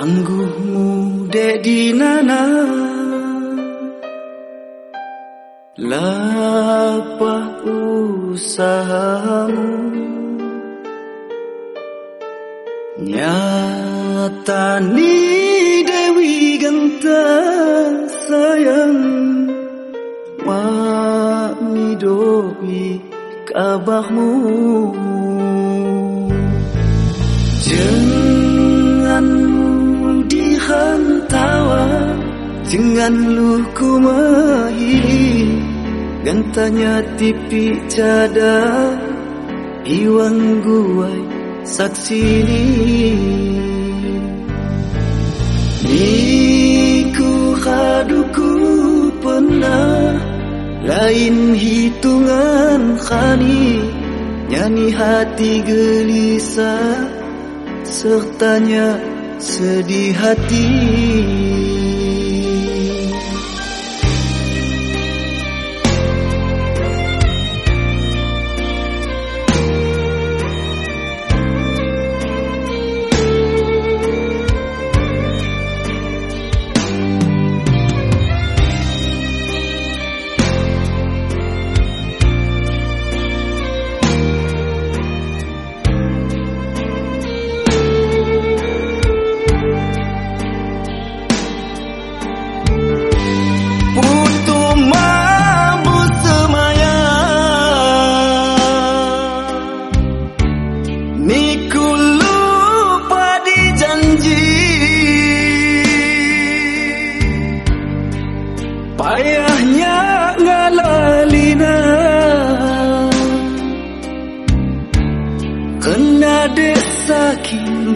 Tangguhmu di nana. Lapah usahamu? Nyata ni Dewi ganta sayang. Mami dobi kabahmu Jangan luku mahili Gantanya tipi cada Iwang guai saksi ni Niku haduku pernah Lain hitungan khani Nyanyi hati gelisah Sertanya sedih hati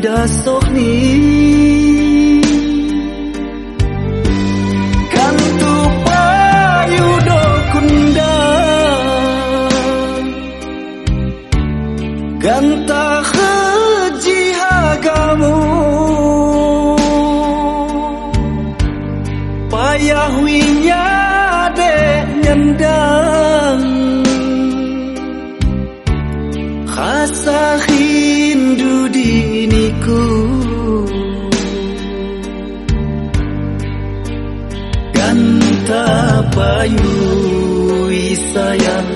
kinda sok ni Kantu payu do kunda. Ganta haji hagamu. Payah winya de nyendang payu sayang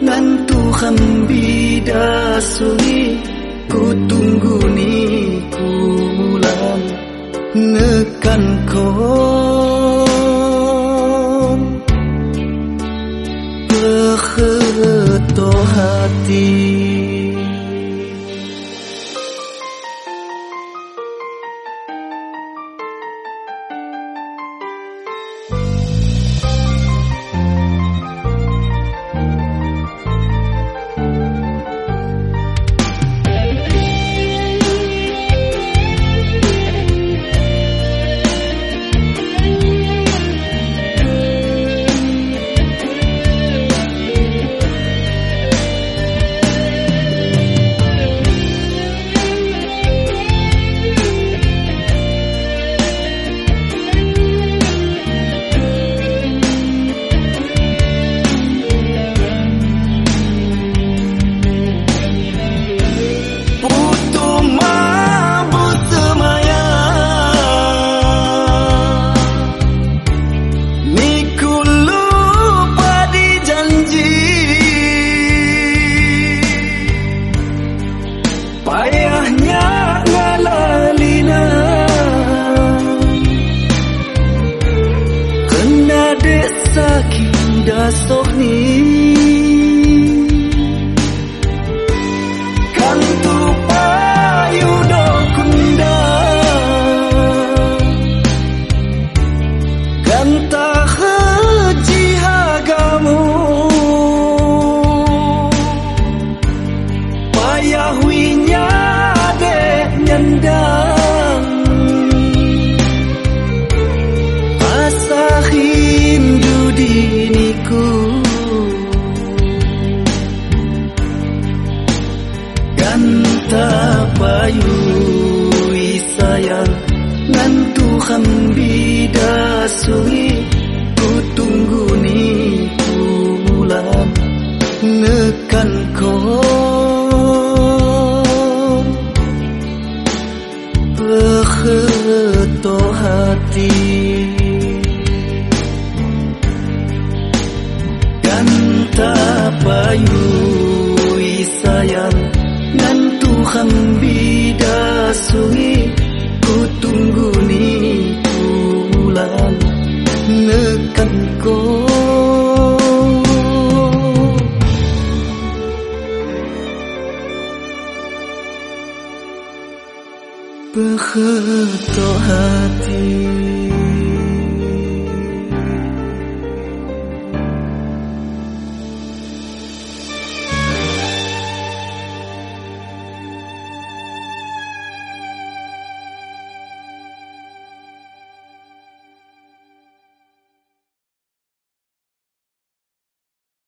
Ngan Tuhan bidasuni Ku tunggu ni Nekan kau Beketo hati Kena desa kinda sok ni Kantu payu do kunda Ganta haji hagamu. Payah winya de nyendang ganta payu sayang. Ngan Tuhan bidasui ku tunggu ni bulan nekan ko Peheto hati. Ganta payu sayang. Hambida sungi ku tunggu ni bulan nekan ko Beheto hati.